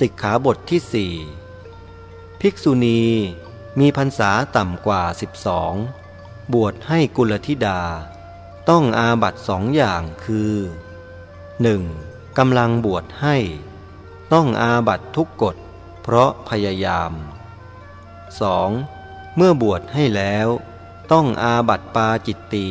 สิกขาบทที่สี่ภิกษุณีมีพรรษาต่ำกว่าสิบสองบวชให้กุลธิดา ต้องอาบัตสองอย่างคือ 1. กำลังบวชให้ ต้องอาบัตทุกกฎ เพราะพยายาม 2. เมื่อบวชให้แล้ว ต้องอาบัตปาจิตตี